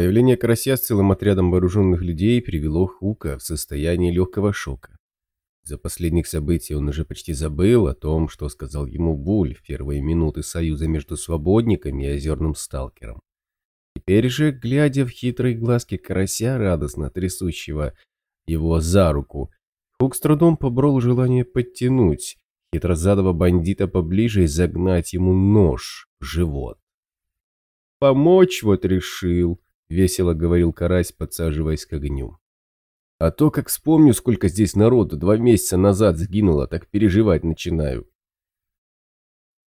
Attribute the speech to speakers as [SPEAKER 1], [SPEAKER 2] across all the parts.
[SPEAKER 1] Появление карася с целым отрядом вооруженных людей привело Хука в состояние легкого шока. За последних событий он уже почти забыл о том, что сказал ему Буль в первые минуты союза между свободниками и озерным сталкером. Теперь же, глядя в хитрые глазки карася, радостно трясущего его за руку, Хук с трудом побрал желание подтянуть хитрозадого бандита поближе и загнать ему нож в живот. «Помочь вот решил», — весело говорил карась, подсаживаясь к огню. «А то, как вспомню, сколько здесь народу два месяца назад сгинуло, так переживать начинаю».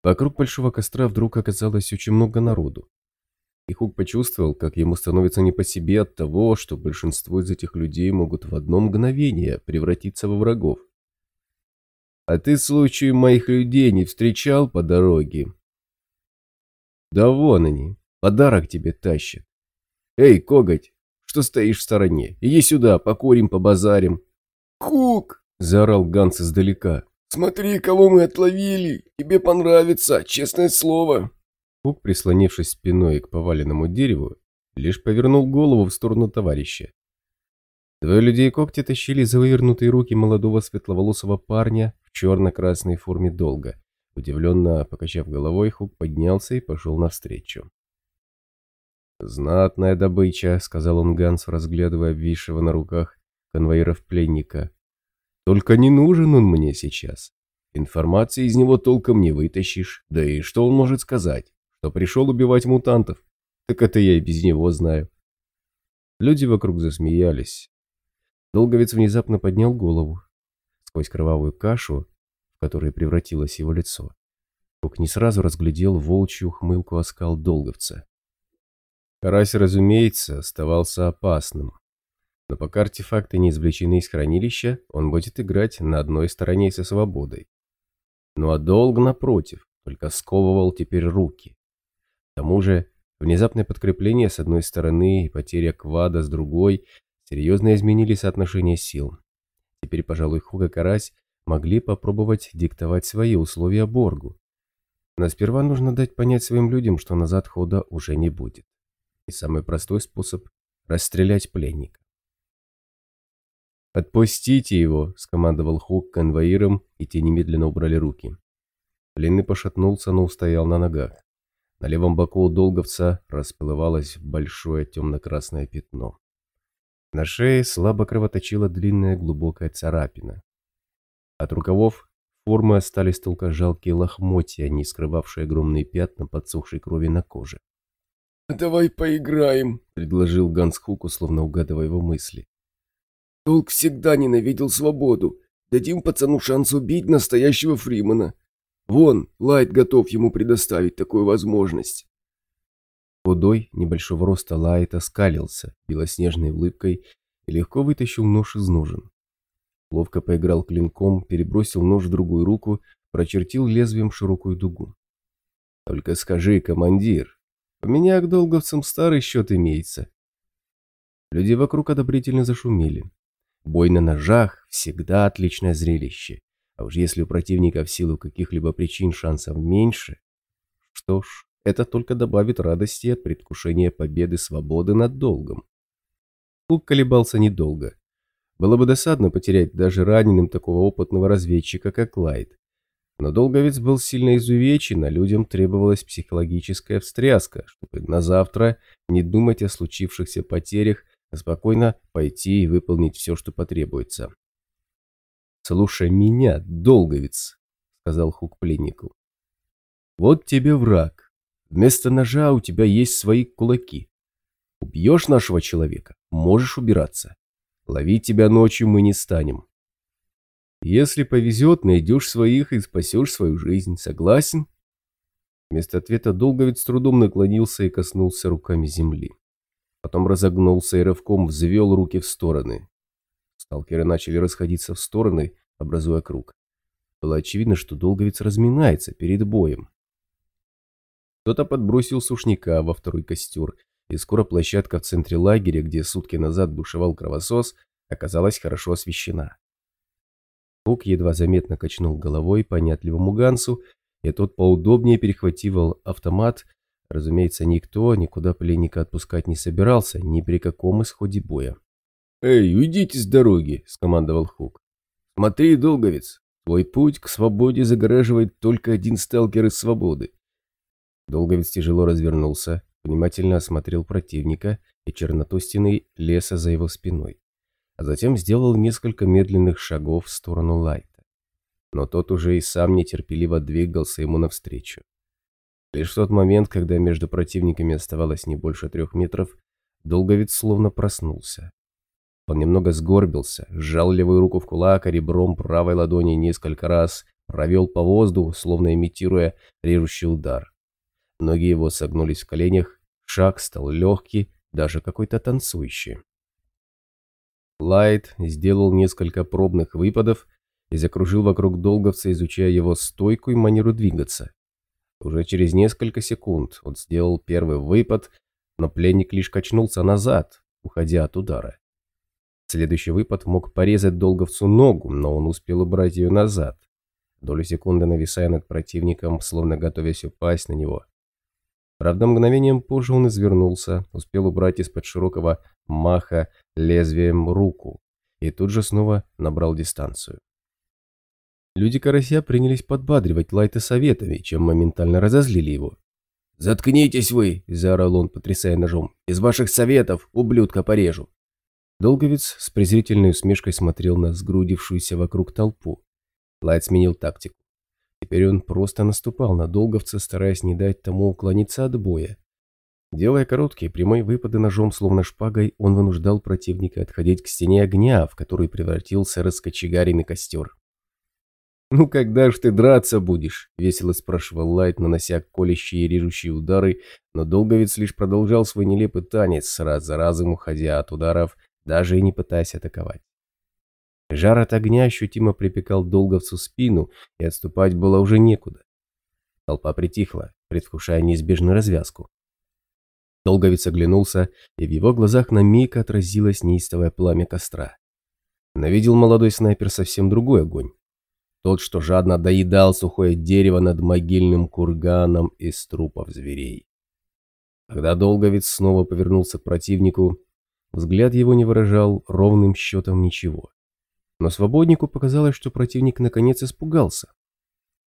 [SPEAKER 1] Вокруг большого костра вдруг оказалось очень много народу. И Хук почувствовал, как ему становится не по себе от того, что большинство из этих людей могут в одно мгновение превратиться во врагов. «А ты, случаю, моих людей не встречал по дороге?» «Да вон они, подарок тебе тащат. Эй, коготь, что стоишь в стороне? Иди сюда, покурим, побазарим».
[SPEAKER 2] «Хук!»
[SPEAKER 1] – заорал Ганс издалека.
[SPEAKER 2] «Смотри, кого мы отловили! Тебе понравится, честное слово!»
[SPEAKER 1] Хук, прислонившись спиной к поваленному дереву, лишь повернул голову в сторону товарища. Двое людей когти тащили за вывернутые руки молодого светловолосого парня в черно-красной форме долга. Удивленно покачав головой, Хук поднялся и пошел навстречу. «Знатная добыча», — сказал он Гансу, разглядывая обвисшего на руках конвоиров пленника. «Только не нужен он мне сейчас. Информации из него толком не вытащишь. Да и что он может сказать? что пришел убивать мутантов. Так это я и без него знаю. Люди вокруг засмеялись. Долговец внезапно поднял голову. Сквозь кровавую кашу, в которой превратилось его лицо, Кук не сразу разглядел волчью хмылку оскал Долговца. Карась, разумеется, оставался опасным. Но пока артефакты не извлечены из хранилища, он будет играть на одной стороне со свободой. Ну а долг, напротив, только сковывал теперь руки. К тому же, внезапное подкрепление с одной стороны и потеря квада с другой серьезно изменили соотношение сил. Теперь, пожалуй, Хуга Карась могли попробовать диктовать свои условия Боргу. Но сперва нужно дать понять своим людям, что назад хода уже не будет. И самый простой способ – расстрелять пленника. «Отпустите его!» – скомандовал Хук конвоирам, и те немедленно убрали руки. Пленный пошатнулся, но устоял на ногах. На левом боку у долговца расплывалось большое темно-красное пятно. На шее слабо кровоточила длинная глубокая царапина. От рукавов формы остались только жалкие лохмотья, не скрывавшие огромные пятна подсохшей крови на коже.
[SPEAKER 2] «Давай поиграем», —
[SPEAKER 1] предложил Ганс Хуку, словно угадывая его мысли.
[SPEAKER 2] «Долг всегда ненавидел свободу. Дадим пацану шанс убить настоящего Фримана. Вон, Лайт готов ему предоставить такую возможность.
[SPEAKER 1] Худой, небольшого роста Лайт оскалился белоснежной улыбкой и легко вытащил нож из ножен. Ловко поиграл клинком, перебросил нож в другую руку, прочертил лезвием широкую дугу. «Только скажи, командир, у меня к долговцам старый счет имеется». Люди вокруг одобрительно зашумели. Бой на ножах – всегда отличное зрелище. А уж если у противника в силу каких-либо причин шансов меньше, что ж, это только добавит радости от предвкушения победы свободы над долгом. Лук колебался недолго. Было бы досадно потерять даже раненым такого опытного разведчика, как Лайт. Но долговец был сильно изувечен, а людям требовалась психологическая встряска, чтобы на завтра не думать о случившихся потерях, а спокойно пойти и выполнить все, что потребуется. «Слушай меня, долговец», — сказал Хук пленнику. «Вот тебе враг. Вместо ножа у тебя есть свои кулаки. Убьешь нашего человека, можешь убираться. Ловить тебя ночью мы не станем. Если повезет, найдешь своих и спасешь свою жизнь. Согласен?» Вместо ответа Долговец с трудом наклонился и коснулся руками земли. Потом разогнулся и рывком взвел руки в стороны. Сталкеры начали расходиться в стороны, образуя круг. Было очевидно, что долговец разминается перед боем. Кто-то подбросил сушняка во второй костер, и скоро площадка в центре лагеря, где сутки назад бушевал кровосос, оказалась хорошо освещена. Кук едва заметно качнул головой понятливому Гансу, и тот поудобнее перехвативал автомат, Разумеется, никто никуда пленника отпускать не собирался ни при каком исходе боя.
[SPEAKER 2] «Эй, уйдите с дороги!» – скомандовал Хук. «Смотри, долговец, твой путь к свободе загораживает только один сталкер из свободы».
[SPEAKER 1] Долговец тяжело развернулся, внимательно осмотрел противника и черноту стены леса за его спиной, а затем сделал несколько медленных шагов в сторону Лайта. Но тот уже и сам нетерпеливо двигался ему навстречу. Лишь в тот момент, когда между противниками оставалось не больше трех метров, Долговец словно проснулся. Он немного сгорбился, сжал левую руку в кулак, а ребром правой ладони несколько раз провел по воздуху, словно имитируя режущий удар. Ноги его согнулись в коленях, шаг стал легкий, даже какой-то танцующий. Лайт сделал несколько пробных выпадов и закружил вокруг долговца, изучая его стойку и манеру двигаться. Уже через несколько секунд он сделал первый выпад, но пленник лишь качнулся назад, уходя от удара. Следующий выпад мог порезать долговцу ногу, но он успел убрать ее назад, долю секунды нависая над противником, словно готовясь упасть на него. Правда, мгновением позже он извернулся, успел убрать из-под широкого маха лезвием руку и тут же снова набрал дистанцию. Люди Карася принялись подбадривать Лайта советами, чем моментально разозлили его.
[SPEAKER 2] «Заткнитесь вы!» – заорал он, потрясая ножом. «Из ваших советов, ублюдка, порежу!»
[SPEAKER 1] Долговец с презрительной усмешкой смотрел на сгрудившуюся вокруг толпу. Лайт сменил тактику. Теперь он просто наступал на долговца, стараясь не дать тому уклониться от боя. Делая короткие прямые выпады ножом, словно шпагой, он вынуждал противника отходить к стене огня, в который превратился раскочегаренный костер. «Ну когда ж ты драться будешь?» – весело спрашивал Лайт, нанося колющие и режущие удары, но Долговец лишь продолжал свой нелепый танец, раз за разом уходя от ударов, даже и не пытаясь атаковать. Жар от огня ощутимо припекал долговцу спину, и отступать было уже некуда. Толпа притихла, предвкушая неизбежную развязку. Долговец оглянулся, и в его глазах на миг отразилось неистовое пламя костра. Но видел молодой снайпер совсем другой огонь. Тот, что жадно доедал сухое дерево над могильным курганом из трупов зверей. Когда Долговец снова повернулся к противнику, взгляд его не выражал ровным счетом ничего. Но свободнику показалось, что противник наконец испугался.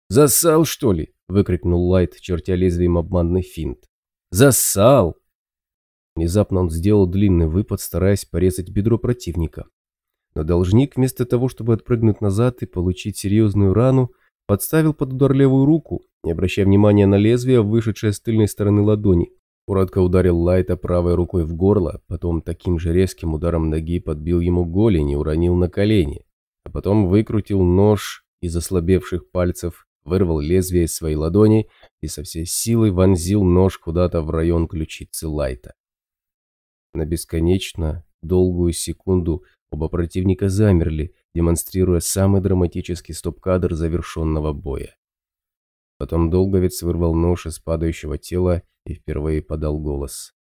[SPEAKER 2] «Зассал, что ли?»
[SPEAKER 1] – выкрикнул Лайт, чертя лезвием обманный финт.
[SPEAKER 2] «Зассал!»
[SPEAKER 1] Внезапно он сделал длинный выпад, стараясь порезать бедро противника. Но должник, вместо того, чтобы отпрыгнуть назад и получить серьезную рану, подставил под удар левую руку, не обращая внимания на лезвие, вышедшее с тыльной стороны ладони. Коротко ударил Лайта правой рукой в горло, потом таким же резким ударом ноги подбил ему голень и уронил на колени, а потом выкрутил нож из ослабевших пальцев, вырвал лезвие из своей ладони и со всей силой вонзил нож куда-то в район ключицы Лайта. На бесконечно долгую секунду оба противника замерли, демонстрируя самый драматический стоп-кадр завершенного боя. Потом Долговец вырвал нож из падающего тела и впервые подал голос.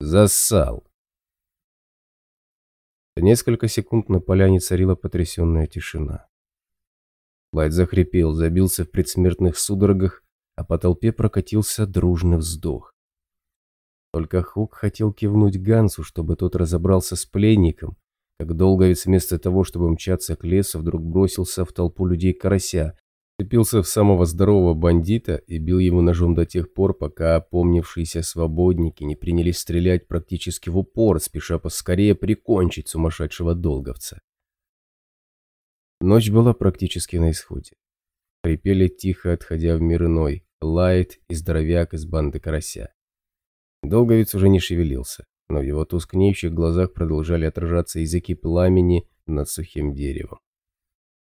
[SPEAKER 1] «Зассал!» Несколько секунд на поляне царила потрясенная тишина. Лайт захрипел, забился в предсмертных судорогах, а по толпе прокатился дружный вздох. Только Хук хотел кивнуть Гансу, чтобы тот разобрался с пленником, как Долговец вместо того, чтобы мчаться к лесу, вдруг бросился в толпу людей карася, Цепился в самого здорового бандита и бил ему ножом до тех пор, пока опомнившиеся свободники не принялись стрелять практически в упор, спеша поскорее прикончить сумасшедшего долговца. Ночь была практически на исходе. Припели тихо, отходя в мир иной, Лайт и здоровяк из банды Карася. Долговец уже не шевелился, но в его тускнеющих глазах продолжали отражаться языки пламени над сухим деревом.